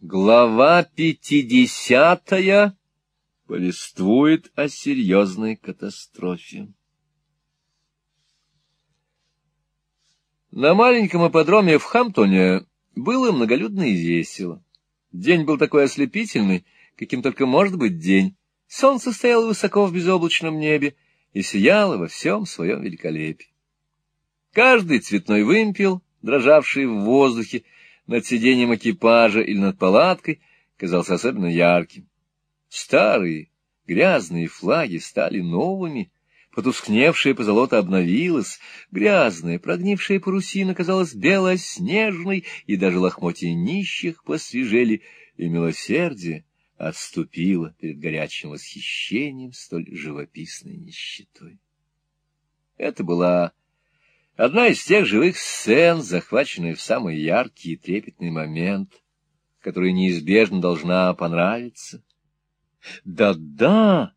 Глава пятидесятая повествует о серьезной катастрофе. На маленьком ипподроме в Хамптоне было многолюдно и весело. День был такой ослепительный, каким только может быть день. Солнце стояло высоко в безоблачном небе и сияло во всем своем великолепии. Каждый цветной вымпел, дрожавший в воздухе, над сиденьем экипажа или над палаткой казался особенно ярким. Старые грязные флаги стали новыми, потускневшая позолота обновилась, грязная, прогнившая парусина казалась белоснежной, и даже лохмотья нищих посвежели, и милосердие отступило перед горячим восхищением столь живописной нищетой. Это была Одна из тех живых сцен, захваченная в самый яркий и трепетный момент, которая неизбежно должна понравиться. Да-да,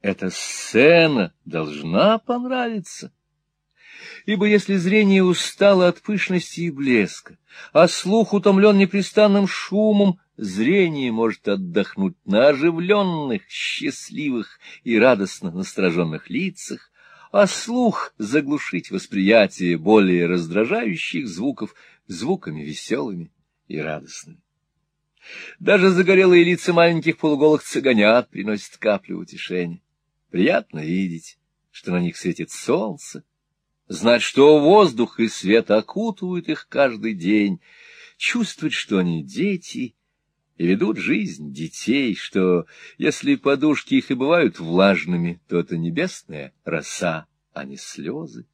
эта сцена должна понравиться. Ибо если зрение устало от пышности и блеска, а слух утомлен непрестанным шумом, зрение может отдохнуть на оживленных, счастливых и радостно настороженных лицах, а слух заглушить восприятие более раздражающих звуков звуками веселыми и радостными. Даже загорелые лица маленьких полуголых цыганят приносят каплю утешения. Приятно видеть, что на них светит солнце, знать, что воздух и свет окутывают их каждый день, чувствовать, что они дети и ведут жизнь детей, что, если подушки их и бывают влажными, то это небесная роса, а не слезы.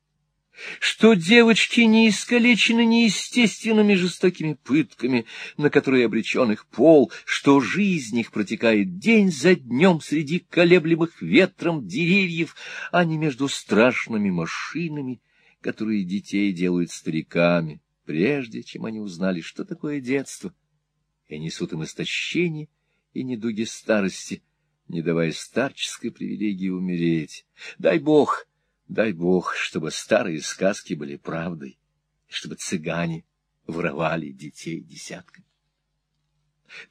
Что девочки не искалечены неестественными жестокими пытками, на которые обречен их пол, что жизнь их протекает день за днем среди колеблемых ветром деревьев, а не между страшными машинами, которые детей делают стариками, прежде чем они узнали, что такое детство — и несут им истощение и недуги старости, не давая старческой привилегии умереть. Дай Бог, дай Бог, чтобы старые сказки были правдой, чтобы цыгане воровали детей десятками.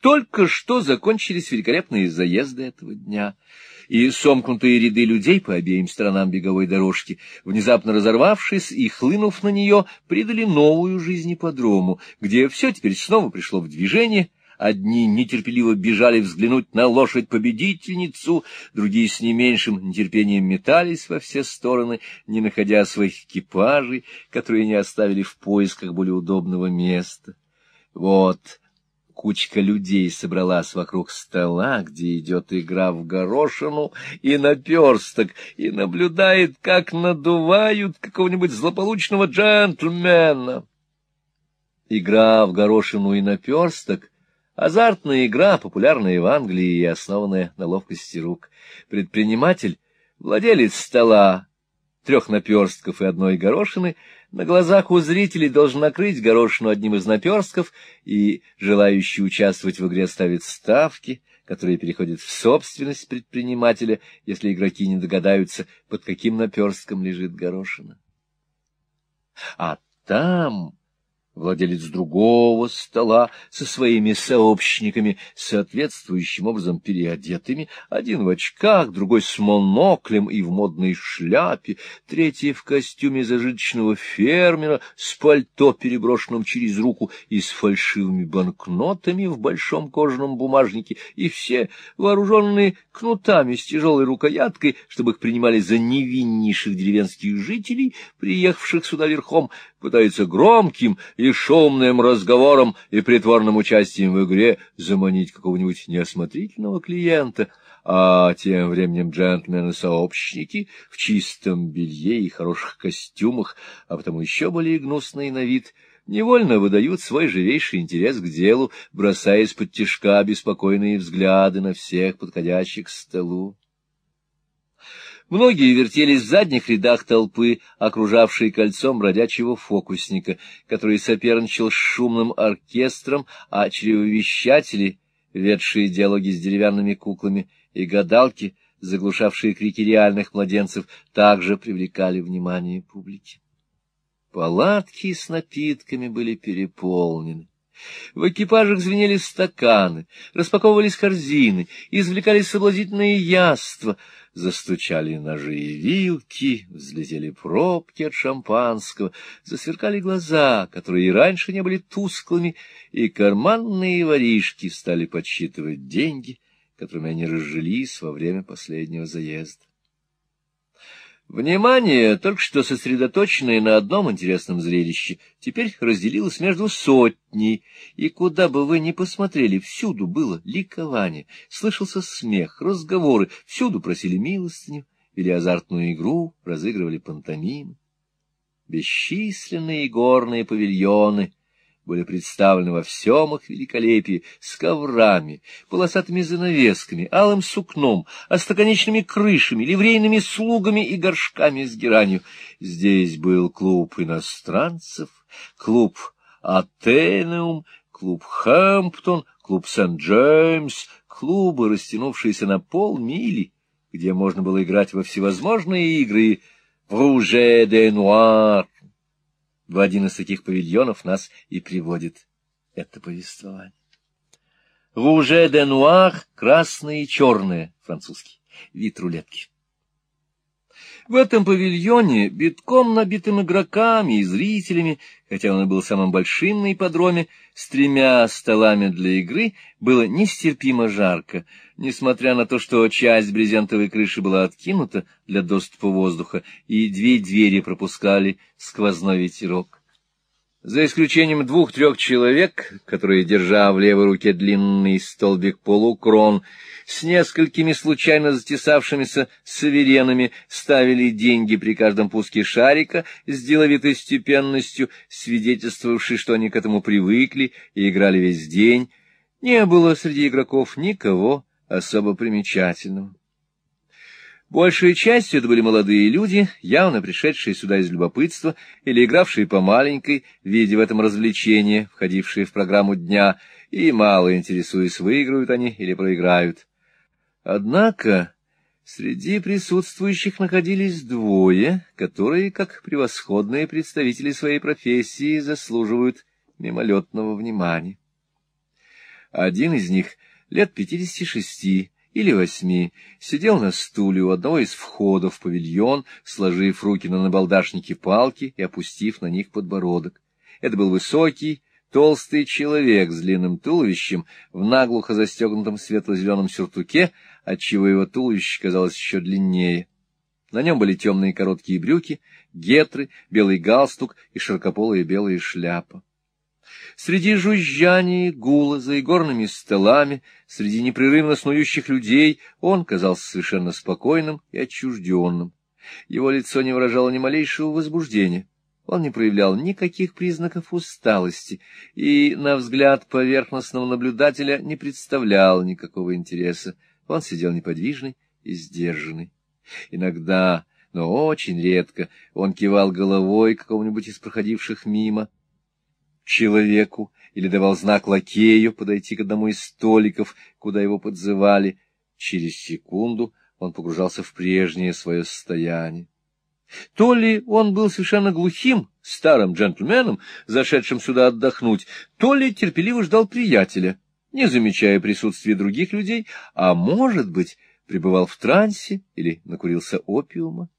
Только что закончились великолепные заезды этого дня, и сомкнутые ряды людей по обеим сторонам беговой дорожки, внезапно разорвавшись и хлынув на нее, придали новую жизнь ипподрому, где все теперь снова пришло в движение — Одни нетерпеливо бежали взглянуть на лошадь-победительницу, другие с не меньшим нетерпением метались во все стороны, не находя своих экипажей, которые не оставили в поисках более удобного места. Вот кучка людей собралась вокруг стола, где идет игра в горошину и наперсток, и наблюдает, как надувают какого-нибудь злополучного джентльмена. Игра в горошину и наперсток Азартная игра, популярная в Англии и основанная на ловкости рук. Предприниматель, владелец стола, трех наперстков и одной горошины, на глазах у зрителей должен накрыть горошину одним из наперстков, и желающий участвовать в игре ставит ставки, которые переходят в собственность предпринимателя, если игроки не догадаются, под каким наперстком лежит горошина. А там владелец другого стола со своими сообщниками, соответствующим образом переодетыми, один в очках, другой с моноклем и в модной шляпе, третий в костюме зажиточного фермера с пальто, переброшенным через руку и с фальшивыми банкнотами в большом кожаном бумажнике, и все вооруженные кнутами с тяжелой рукояткой, чтобы их принимали за невиннейших деревенских жителей, приехавших сюда верхом, пытаются громким и шумным разговором и притворным участием в игре заманить какого-нибудь неосмотрительного клиента, а тем временем джентльмены-сообщники в чистом белье и хороших костюмах, а потому еще более гнусные на вид, невольно выдают свой живейший интерес к делу, бросая из-под тяжка беспокойные взгляды на всех подходящих к столу. Многие вертелись в задних рядах толпы, окружавшей кольцом бродячего фокусника, который соперничал с шумным оркестром, а чревовещатели, ведшие диалоги с деревянными куклами, и гадалки, заглушавшие крики реальных младенцев, также привлекали внимание публики. Палатки с напитками были переполнены. В экипажах звенели стаканы, распаковывались корзины, извлекались соблазнительные яства, застучали ножи и вилки, взлетели пробки от шампанского, засверкали глаза, которые и раньше не были тусклыми, и карманные воришки стали подсчитывать деньги, которыми они разжились во время последнего заезда. Внимание, только что сосредоточенное на одном интересном зрелище, теперь разделилось между сотней, и куда бы вы ни посмотрели, всюду было ликование, слышался смех, разговоры, всюду просили милостыню, вели азартную игру, разыгрывали пантомимы. Бесчисленные горные павильоны — были представлены во всем их великолепии, с коврами, полосатыми занавесками, алым сукном, остроконечными крышами, ливрейными слугами и горшками с геранью. Здесь был клуб иностранцев, клуб Атенеум, клуб Хэмптон, клуб Сент-Джеймс, клубы, растянувшиеся на полмили, где можно было играть во всевозможные игры в «Руже де Нуар», в один из таких павильонов нас и приводит это повествование. Руже де нуар, красное и черное, французский, вид рулетки. В этом павильоне, битком набитым игроками и зрителями, хотя он и был самым большим на ипподроме, с тремя столами для игры, было нестерпимо жарко, несмотря на то, что часть брезентовой крыши была откинута для доступа воздуха, и две двери пропускали сквозной ветерок. За исключением двух-трех человек, которые, держа в левой руке длинный столбик полукрон, с несколькими случайно затесавшимися суверенами ставили деньги при каждом пуске шарика с деловитой степенностью, свидетельствовавшей, что они к этому привыкли и играли весь день, не было среди игроков никого особо примечательного. Большей частью это были молодые люди, явно пришедшие сюда из любопытства или игравшие по маленькой, видя в этом развлечение, входившие в программу дня, и мало интересуясь, выиграют они или проиграют. Однако среди присутствующих находились двое, которые, как превосходные представители своей профессии, заслуживают мимолетного внимания. Один из них лет пятидесяти шести, или восьми, сидел на стуле у одного из входов в павильон, сложив руки на набалдашнике палки и опустив на них подбородок. Это был высокий, толстый человек с длинным туловищем в наглухо застегнутом светло-зеленом сюртуке, отчего его туловище казалось еще длиннее. На нем были темные короткие брюки, гетры, белый галстук и широкополая белая шляпа. Среди жужжания, гула за игорными столами, среди непрерывно снующих людей он казался совершенно спокойным и отчужденным. Его лицо не выражало ни малейшего возбуждения. Он не проявлял никаких признаков усталости и, на взгляд поверхностного наблюдателя, не представлял никакого интереса. Он сидел неподвижный и сдержанный. Иногда, но очень редко, он кивал головой какому-нибудь из проходивших мимо, человеку или давал знак лакею подойти к одному из столиков, куда его подзывали. Через секунду он погружался в прежнее свое состояние. То ли он был совершенно глухим, старым джентльменом, зашедшим сюда отдохнуть, то ли терпеливо ждал приятеля, не замечая присутствия других людей, а, может быть, пребывал в трансе или накурился опиума.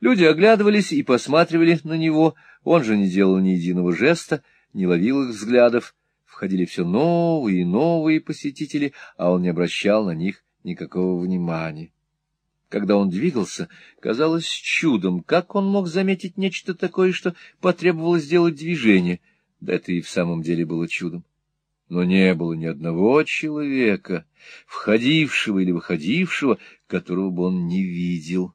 Люди оглядывались и посматривали на него, он же не делал ни единого жеста, не ловил их взглядов. Входили все новые и новые посетители, а он не обращал на них никакого внимания. Когда он двигался, казалось чудом, как он мог заметить нечто такое, что потребовалось сделать движение. Да это и в самом деле было чудом. Но не было ни одного человека, входившего или выходившего, которого бы он не видел.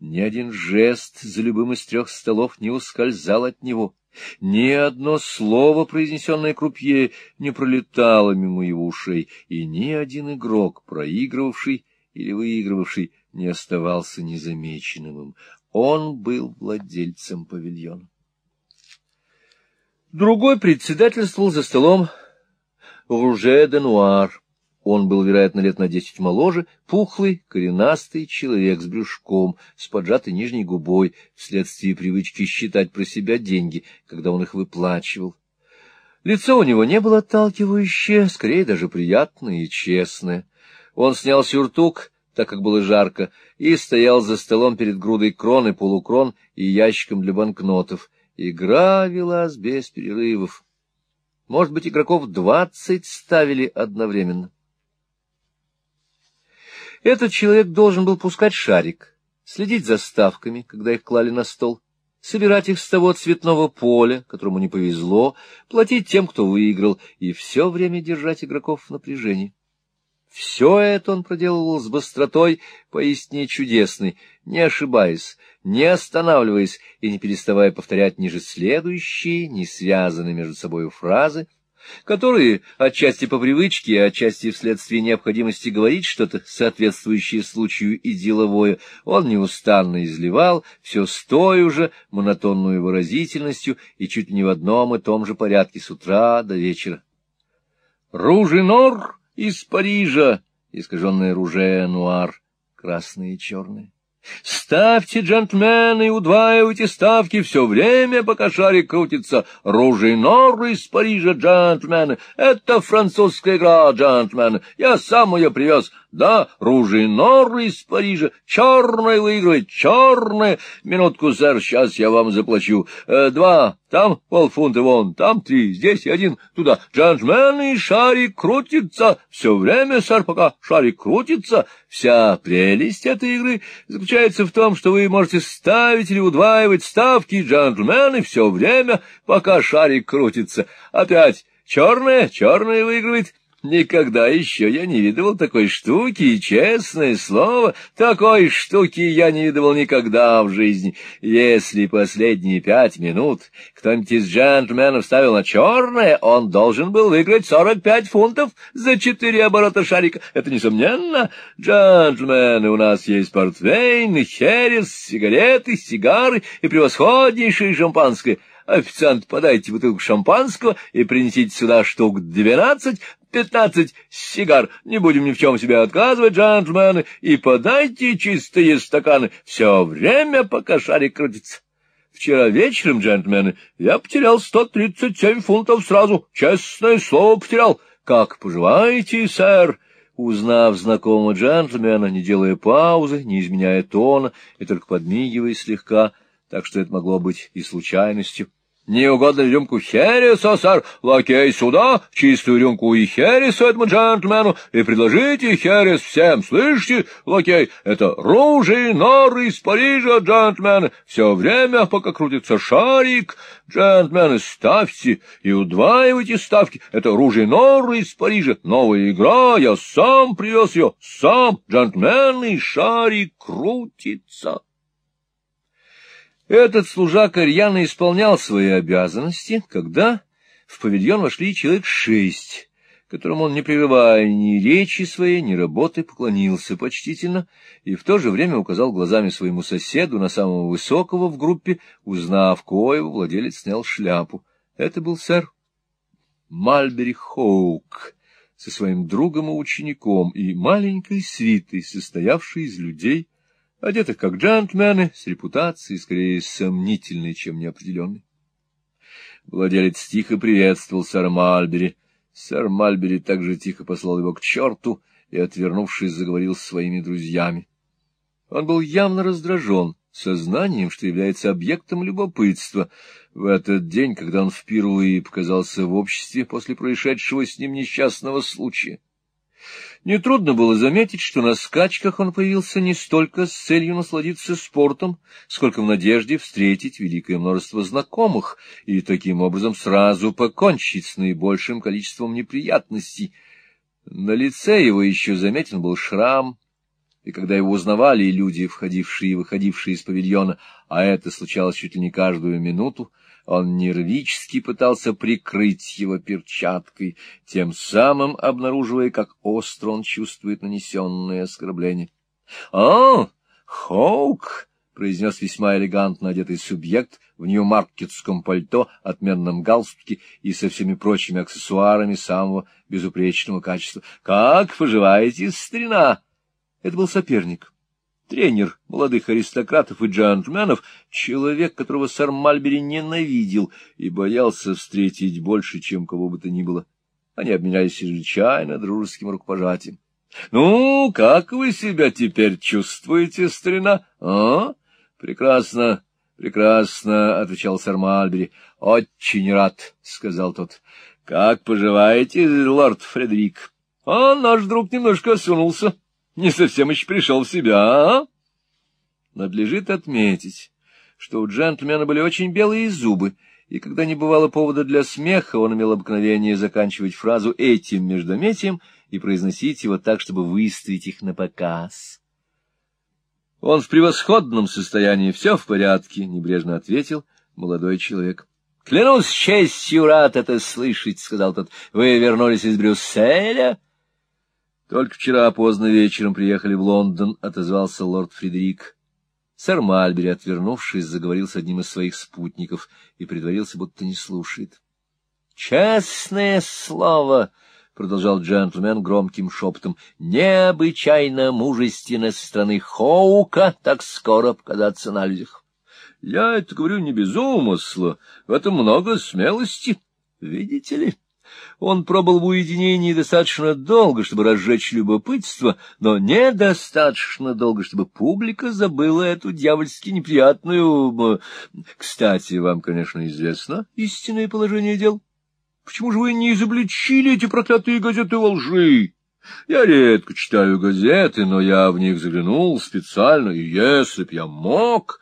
Ни один жест за любым из трех столов не ускользал от него. Ни одно слово, произнесенное крупье, не пролетало мимо его ушей, и ни один игрок, проигрывавший или выигрывавший, не оставался незамеченным им. Он был владельцем павильона. Другой председательствовал за столом Руже де Нуар. Он был, вероятно, лет на десять моложе, пухлый, коренастый человек с брюшком, с поджатой нижней губой, вследствие привычки считать про себя деньги, когда он их выплачивал. Лицо у него не было отталкивающее, скорее даже приятное и честное. Он снял сюртук, так как было жарко, и стоял за столом перед грудой крон и полукрон и ящиком для банкнотов. Игра велась без перерывов. Может быть, игроков двадцать ставили одновременно. Этот человек должен был пускать шарик, следить за ставками, когда их клали на стол, собирать их с того цветного поля, которому не повезло, платить тем, кто выиграл, и все время держать игроков в напряжении. Все это он проделывал с быстротой поистине чудесной, не ошибаясь, не останавливаясь и не переставая повторять ниже следующие, не связанные между собой фразы, которые, отчасти по привычке, отчасти вследствие необходимости говорить что-то, соответствующее случаю и деловое, он неустанно изливал, все с той уже монотонную выразительностью и чуть не в одном и том же порядке с утра до вечера. «Ружинор из Парижа!» искаженное руже нуар, красные и черные. Ставьте, джентльмены, удваивайте ставки все время, пока шарик крутится. Ружинор из Парижа, джентльмены. Это французская игра, джентльмены. Я сам ее привез. Да, Ружинор из Парижа. Черный выигрывает, черный. Минутку, сэр, сейчас я вам заплачу. Э, два, там полфунта вон, там три, здесь один, туда. Джентльмены, шарик крутится. Все время, сэр, пока шарик крутится. Вся прелесть этой игры заключается в том, что вы можете ставить или удваивать ставки, джентльмены, все время, пока шарик крутится. Опять черное, черное выигрывает. Никогда еще я не видывал такой штуки, честное слово, такой штуки я не видывал никогда в жизни. Если последние пять минут кто-нибудь из джентльменов ставил на черное, он должен был выиграть сорок пять фунтов за четыре оборота шарика. Это несомненно. Джентльмены, у нас есть портвейн, херес, сигареты, сигары и превосходнейшее шампанское. Официант, подайте бутылку шампанского и принесите сюда штук двенадцать, пятнадцать сигар. Не будем ни в чем себе отказывать, джентльмены, и подайте чистые стаканы все время, пока шарик крутится. Вчера вечером, джентльмены, я потерял сто тридцать семь фунтов сразу. Честное слово потерял. Как поживаете, сэр? Узнав знакомого джентльмена, не делая паузы, не изменяя тона и только подмигивая слегка, так что это могло быть и случайностью, не угодно рюмку хереса, сэр? Лакей сюда, чистую рюмку и хереса этому джентльмену, и предложите херес всем, слышите, лакей? Это ружи, норы из Парижа, джентльмены. Все время, пока крутится шарик, джентльмены, ставьте и удваивайте ставки. Это ружи, норы из Парижа, новая игра, я сам привез ее, сам, джентльмены, шарик крутится. Этот служака рьяно исполнял свои обязанности, когда в павильон вошли человек шесть, которым он, не прерывая ни речи своей, ни работы, поклонился почтительно и в то же время указал глазами своему соседу на самого высокого в группе, узнав коего, владелец снял шляпу. Это был сэр Мальбери Хоук со своим другом и учеником и маленькой свитой, состоявшей из людей, одетых как джентльмены, с репутацией скорее сомнительной, чем неопределенной. Владелец тихо приветствовал сэра Мальбери. Сэр Мальбери также тихо послал его к черту и, отвернувшись, заговорил с своими друзьями. Он был явно раздражен сознанием, что является объектом любопытства в этот день, когда он впервые показался в обществе после происшедшего с ним несчастного случая. Нетрудно было заметить, что на скачках он появился не столько с целью насладиться спортом, сколько в надежде встретить великое множество знакомых и таким образом сразу покончить с наибольшим количеством неприятностей. На лице его еще заметен был шрам, и когда его узнавали люди, входившие и выходившие из павильона, а это случалось чуть ли не каждую минуту, он нервически пытался прикрыть его перчаткой, тем самым обнаруживая, как остро он чувствует нанесенное оскорбление. — А, Хоук! — произнес весьма элегантно одетый субъект в нью-маркетском пальто, отменном галстуке и со всеми прочими аксессуарами самого безупречного качества. — Как поживаете, старина? Это был соперник тренер молодых аристократов и джентльменов, человек, которого сэр Мальбери ненавидел и боялся встретить больше, чем кого бы то ни было. Они обменялись чрезвычайно дружеским рукопожатием. — Ну, как вы себя теперь чувствуете, старина? — А? — Прекрасно, прекрасно, — отвечал сэр Мальбери. — Очень рад, — сказал тот. — Как поживаете, лорд Фредерик? — А наш друг немножко осунулся. Не совсем еще пришел в себя, а? Надлежит отметить, что у джентльмена были очень белые зубы, и когда не бывало повода для смеха, он имел обыкновение заканчивать фразу этим междометием и произносить его так, чтобы выставить их на показ. Он в превосходном состоянии, все в порядке, — небрежно ответил молодой человек. — Клянусь честью, рад это слышать, — сказал тот. — Вы вернулись из Брюсселя? — Только вчера поздно вечером приехали в Лондон, — отозвался лорд Фредерик. Сэр Мальбери, отвернувшись, заговорил с одним из своих спутников и притворился, будто не слушает. — Честное слово! — продолжал джентльмен громким шепотом, — необычайно мужественно со стороны Хоука так скоро показаться на людях. — Я это говорю не без умысла, в этом много смелости, видите ли? Он пробыл в уединении достаточно долго, чтобы разжечь любопытство, но недостаточно долго, чтобы публика забыла эту дьявольски неприятную... Кстати, вам, конечно, известно истинное положение дел. Почему же вы не изобличили эти проклятые газеты во лжи? Я редко читаю газеты, но я в них заглянул специально, и если б я мог...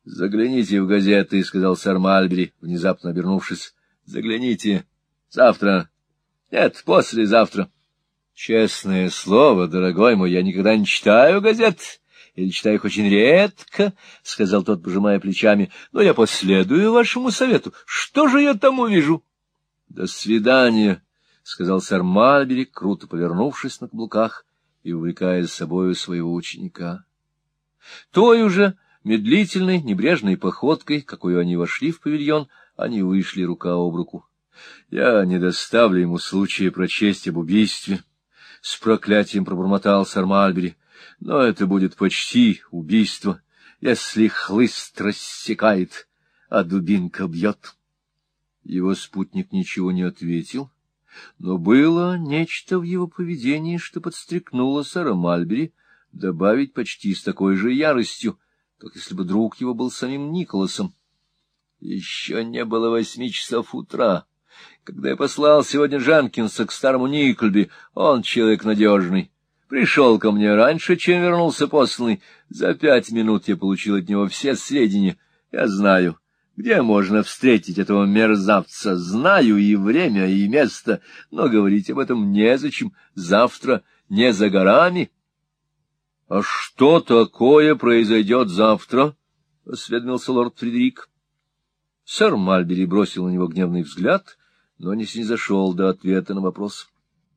— Загляните в газеты, — сказал сэр Мальбери, внезапно обернувшись. — Загляните. Завтра. Нет, послезавтра. Честное слово, дорогой мой, я никогда не читаю газет. Или читаю их очень редко, — сказал тот, пожимая плечами. Но я последую вашему совету. Что же я там увижу? — До свидания, — сказал сэр Мальбери, круто повернувшись на каблуках и увлекая за собою своего ученика. Той уже медлительной, небрежной походкой, какой они вошли в павильон, они вышли рука об руку. Я не доставлю ему случая прочесть об убийстве. С проклятием пробормотал сэр Мальбери. Но это будет почти убийство, если хлыст рассекает, а дубинка бьет. Его спутник ничего не ответил, но было нечто в его поведении, что подстрекнуло сэра Мальбери добавить почти с такой же яростью, как если бы друг его был самим Николасом. Еще не было восьми часов утра, когда я послал сегодня Жанкинса к старому Никольби. Он человек надежный. Пришел ко мне раньше, чем вернулся посланный. За пять минут я получил от него все сведения. Я знаю, где можно встретить этого мерзавца? Знаю и время, и место, но говорить об этом незачем. Завтра не за горами. — А что такое произойдет завтра? — осведомился лорд Фредерик. Сэр Мальбери бросил на него гневный взгляд, но не снизошел до ответа на вопрос.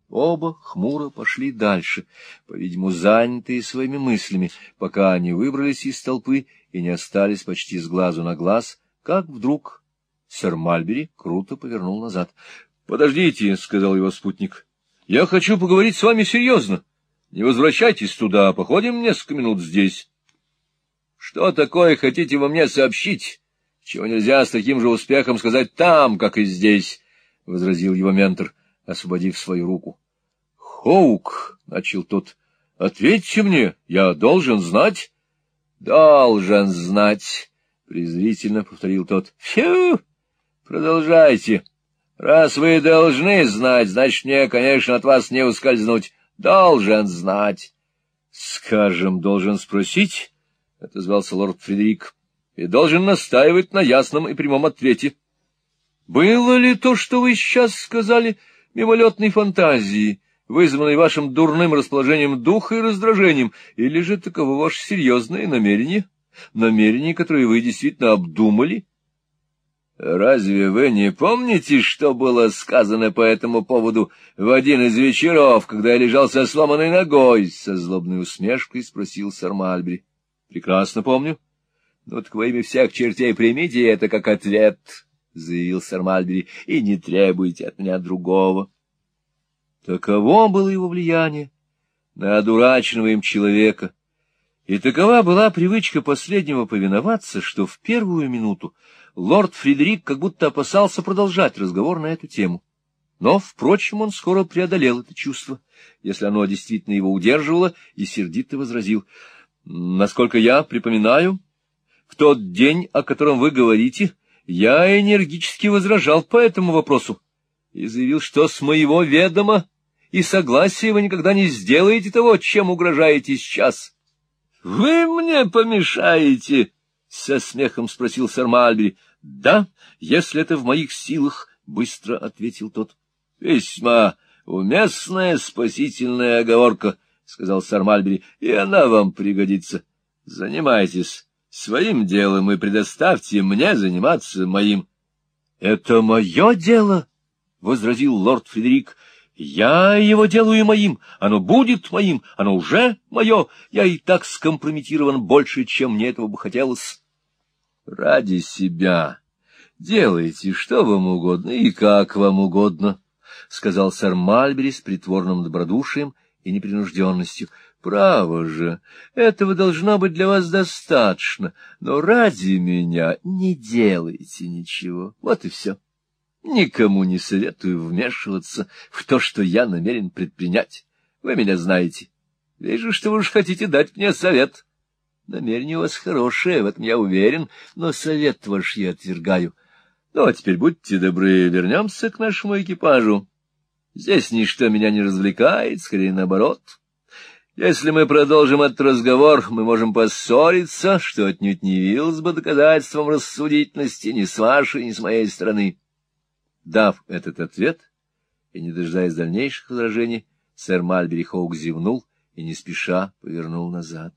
Оба хмуро пошли дальше, по-видимому, занятые своими мыслями, пока они выбрались из толпы и не остались почти с глазу на глаз — как вдруг сэр Мальбери круто повернул назад. — Подождите, — сказал его спутник, — я хочу поговорить с вами серьезно. Не возвращайтесь туда, походим несколько минут здесь. — Что такое хотите вы мне сообщить, чего нельзя с таким же успехом сказать там, как и здесь? — возразил его ментор, освободив свою руку. — Хоук, — начал тот, — ответьте мне, я должен знать. — Должен знать презрительно повторил тот. — Фью! Продолжайте. Раз вы должны знать, значит, мне, конечно, от вас не ускользнуть. Должен знать. — Скажем, должен спросить, — отозвался лорд Фредерик, — и должен настаивать на ясном и прямом ответе. — Было ли то, что вы сейчас сказали, мимолетной фантазией, вызванной вашим дурным расположением духа и раздражением, или же таково ваше серьезное намерение? — намерения, которые вы действительно обдумали? Разве вы не помните, что было сказано по этому поводу в один из вечеров, когда я лежал со сломанной ногой? Со злобной усмешкой спросил сэр Мальбри. Прекрасно помню. Ну так во имя всех чертей примите это как ответ, — заявил сэр Мальбери, — и не требуйте от меня другого. Таково было его влияние на одураченного им человека, И такова была привычка последнего повиноваться, что в первую минуту лорд Фредерик как будто опасался продолжать разговор на эту тему. Но, впрочем, он скоро преодолел это чувство, если оно действительно его удерживало, и сердито возразил. — Насколько я припоминаю, в тот день, о котором вы говорите, я энергически возражал по этому вопросу и заявил, что с моего ведома и согласия вы никогда не сделаете того, чем угрожаете сейчас. — Вы мне помешаете? — со смехом спросил сэр Мальбери. — Да, если это в моих силах, — быстро ответил тот. — Весьма уместная спасительная оговорка, — сказал сэр Мальбери, — и она вам пригодится. Занимайтесь своим делом и предоставьте мне заниматься моим. — Это мое дело, — возразил лорд Фредерик. — Я его делаю моим, оно будет моим, оно уже мое. Я и так скомпрометирован больше, чем мне этого бы хотелось. — Ради себя делайте что вам угодно и как вам угодно, — сказал сэр Мальбери с притворным добродушием и непринужденностью. — Право же, этого должно быть для вас достаточно, но ради меня не делайте ничего. Вот и все. Никому не советую вмешиваться в то, что я намерен предпринять. Вы меня знаете. Вижу, что вы уж хотите дать мне совет. Намерение у вас хорошее, в этом я уверен, но совет ваш я отвергаю. Ну, а теперь будьте добры, вернемся к нашему экипажу. Здесь ничто меня не развлекает, скорее наоборот. Если мы продолжим этот разговор, мы можем поссориться, что отнюдь не явилось бы доказательством рассудительности ни с вашей, ни с моей стороны. Дав этот ответ и не дожидаясь дальнейших возражений, сэр Мальбери Хоук зевнул и не спеша повернул назад.